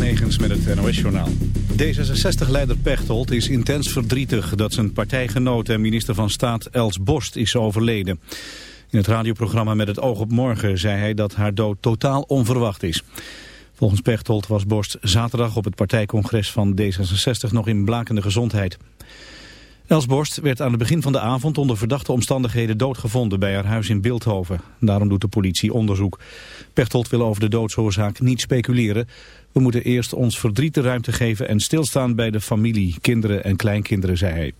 Negens met het NOS-journaal. D66-leider Pechtold is intens verdrietig dat zijn partijgenoot en minister van Staat Els Borst is overleden. In het radioprogramma Met het oog op morgen zei hij dat haar dood totaal onverwacht is. Volgens Pechtold was Borst zaterdag op het partijcongres van D66 nog in blakende gezondheid. Els Borst werd aan het begin van de avond onder verdachte omstandigheden doodgevonden bij haar huis in Beeldhoven. Daarom doet de politie onderzoek. Pechtold wil over de doodsoorzaak niet speculeren. We moeten eerst ons verdriet de ruimte geven en stilstaan bij de familie, kinderen en kleinkinderen, zei hij.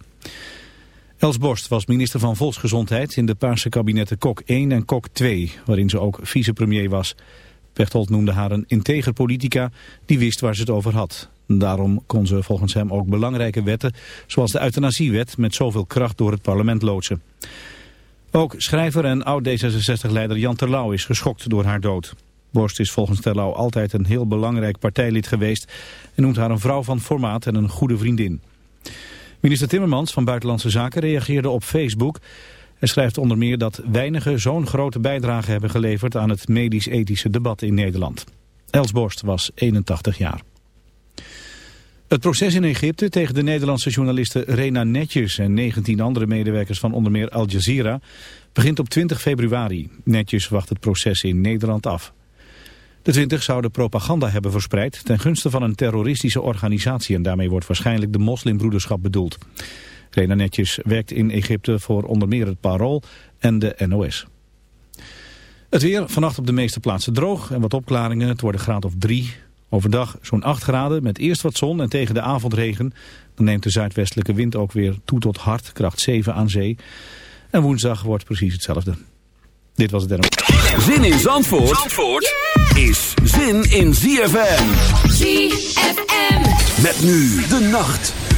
Els Borst was minister van Volksgezondheid in de Paarse kabinetten Kok 1 en Kok 2, waarin ze ook vicepremier was. Pechtold noemde haar een integer politica die wist waar ze het over had. Daarom kon ze volgens hem ook belangrijke wetten, zoals de euthanasiewet, met zoveel kracht door het parlement loodsen. Ook schrijver en oud-D66-leider Jan Terlouw is geschokt door haar dood. Borst is volgens Terlouw altijd een heel belangrijk partijlid geweest en noemt haar een vrouw van formaat en een goede vriendin. Minister Timmermans van Buitenlandse Zaken reageerde op Facebook. Hij schrijft onder meer dat weinigen zo'n grote bijdrage hebben geleverd aan het medisch-ethische debat in Nederland. Els Borst was 81 jaar. Het proces in Egypte tegen de Nederlandse journaliste Rena Netjes en 19 andere medewerkers van onder meer Al Jazeera begint op 20 februari. Netjes wacht het proces in Nederland af. De 20 zouden propaganda hebben verspreid ten gunste van een terroristische organisatie en daarmee wordt waarschijnlijk de moslimbroederschap bedoeld. Rena Netjes werkt in Egypte voor onder meer het Parool en de NOS. Het weer, vannacht op de meeste plaatsen droog en wat opklaringen. Het wordt een graad of 3. Overdag zo'n 8 graden met eerst wat zon en tegen de avond regen. Dan neemt de zuidwestelijke wind ook weer toe tot hard, kracht 7 aan zee. En woensdag wordt precies hetzelfde. Dit was het derde. Zin in Zandvoort, Zandvoort is zin in ZFM. ZFM. Met nu de nacht.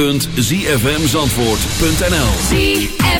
www.zfmzandvoort.nl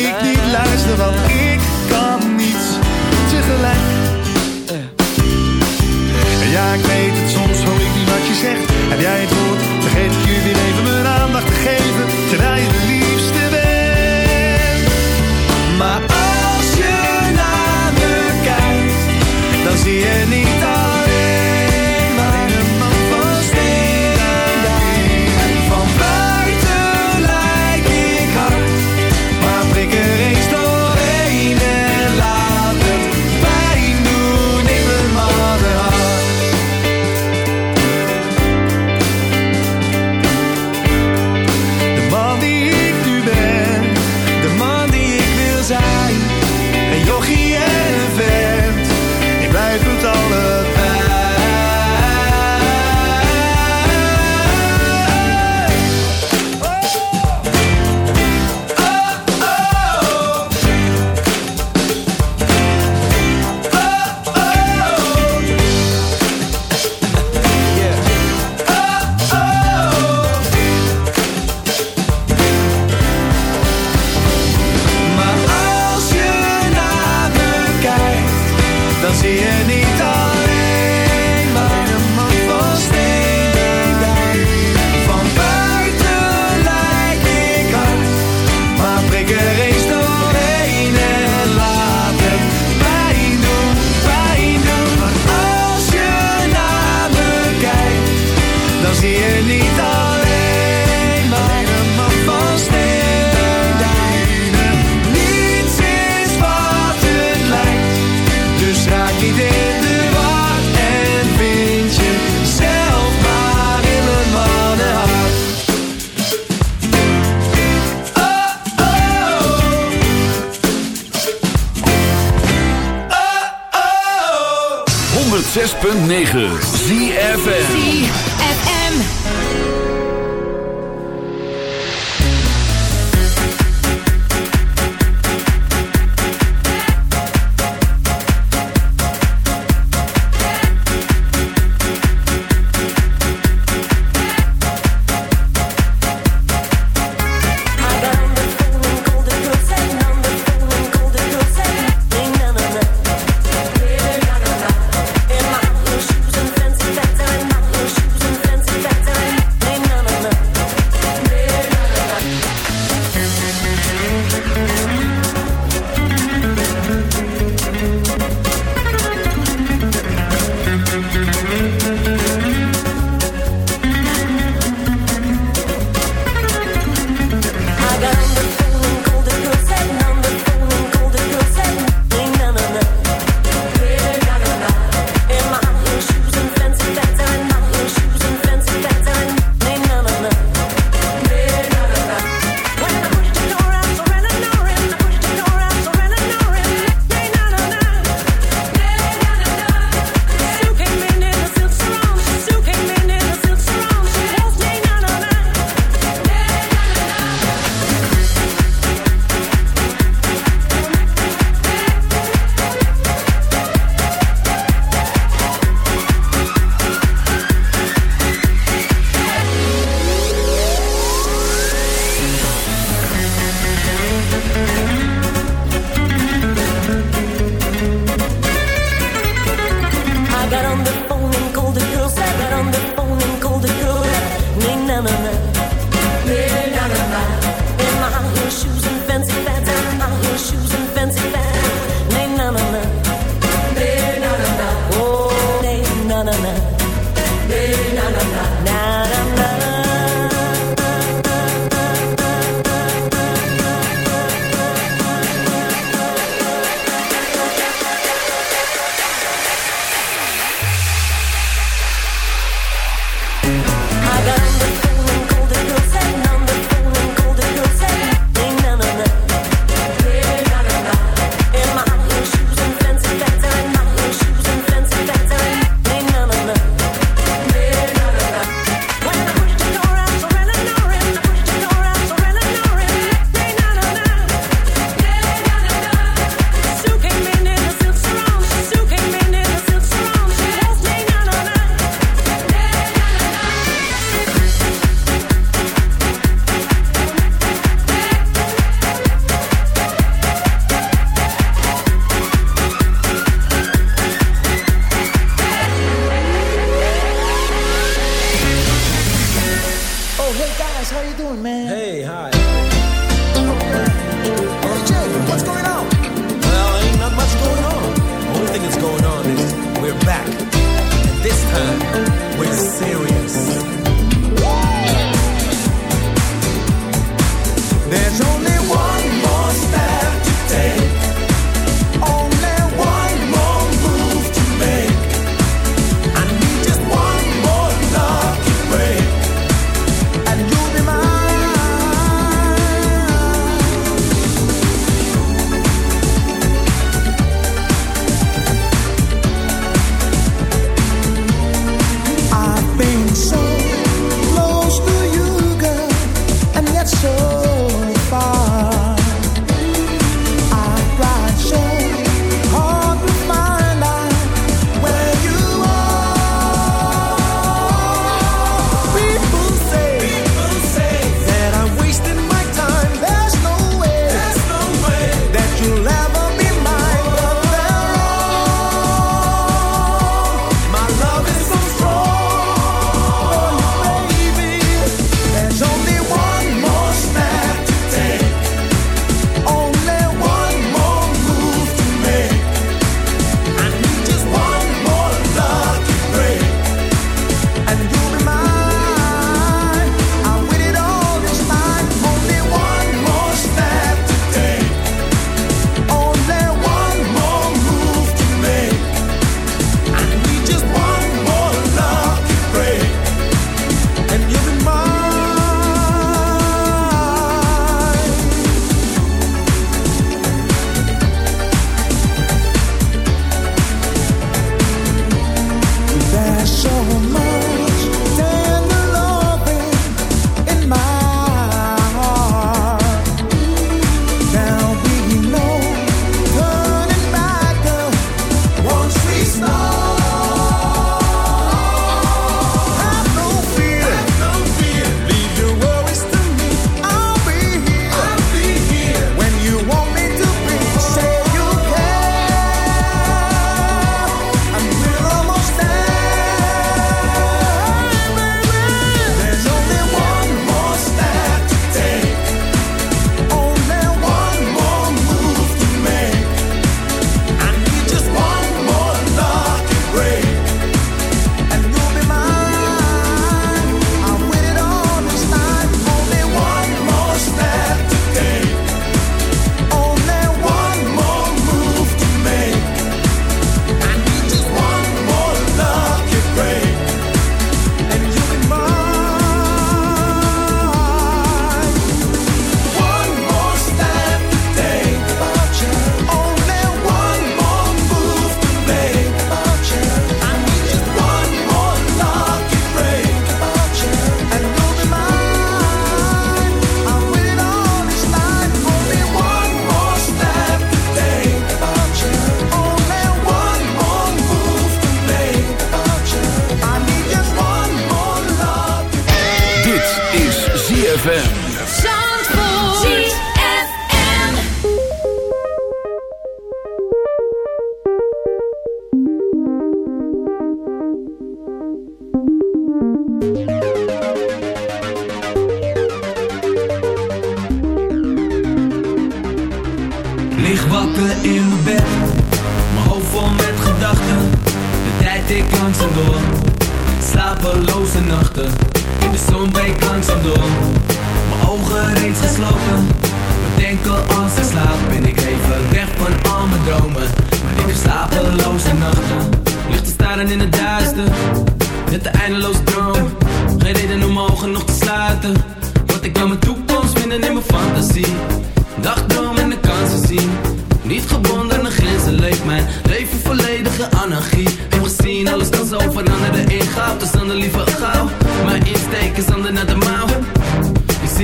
You.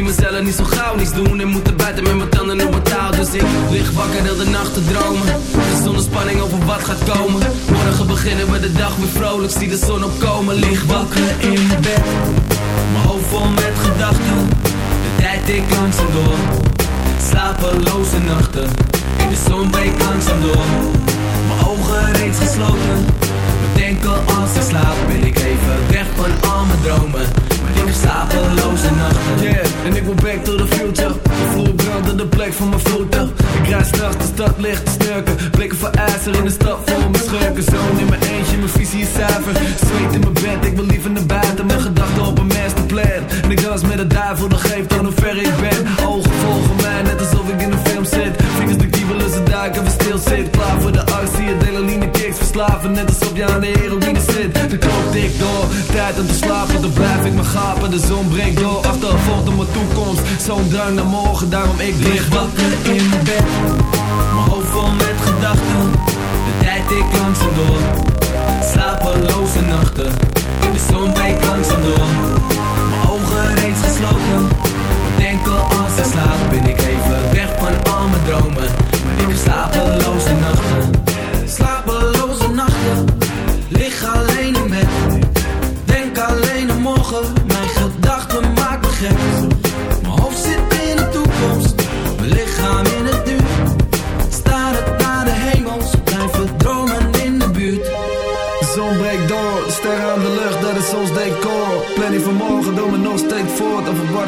Mezelf niet zo gauw niets doen En moeten buiten met mijn tanden op mijn touw Dus ik lig wakker heel de nacht dromen. Zonder spanning over wat gaat komen. Morgen beginnen we de dag weer vrolijk Zie de zon opkomen. Lig wakker in mijn bed. Mijn hoofd vol met gedachten. De tijd ik langzaam door. Slapeloze nachten. In de zon breekt langzaam door. Mijn ogen reeds gesloten. Met enkel als ik slaap Ben ik even weg van al mijn dromen ik heb slapeloze nachten. Yeah, en ik wil back to the future. De vloer de plek van mijn voeten. Ik rijd s'nachts de stad licht te snurken Blikken voor ijzer in de stad voor mijn schurken. Zoon in mijn eentje, mijn visie is zuiver. Zweet in mijn bed, ik wil liever naar buiten. Mijn gedachten op een masterplan. En ik dans met de duivel, dat geeft aan hoe ver ik ben. Ogen volgen mij, net alsof ik in een film zit. Vingers de kiebelen, ze duiken, we stil zit. Klaar voor de actie, adrenaline kicks Verslaven, net alsof je aan de heroïne zit. De klok tikt door, tijd om te slapen Dan blijf ik maar gapen, de zon breekt door Achtervolgt op mijn toekomst, zo'n drang naar morgen Daarom ik lig wakker in mijn bed Mijn hoofd vol met gedachten De tijd ik langzaam door. Slapeloze nachten De zon breekt langzaam door. Mijn ogen reeds gesloten Denk al als ik slaap Ben ik even weg van al mijn dromen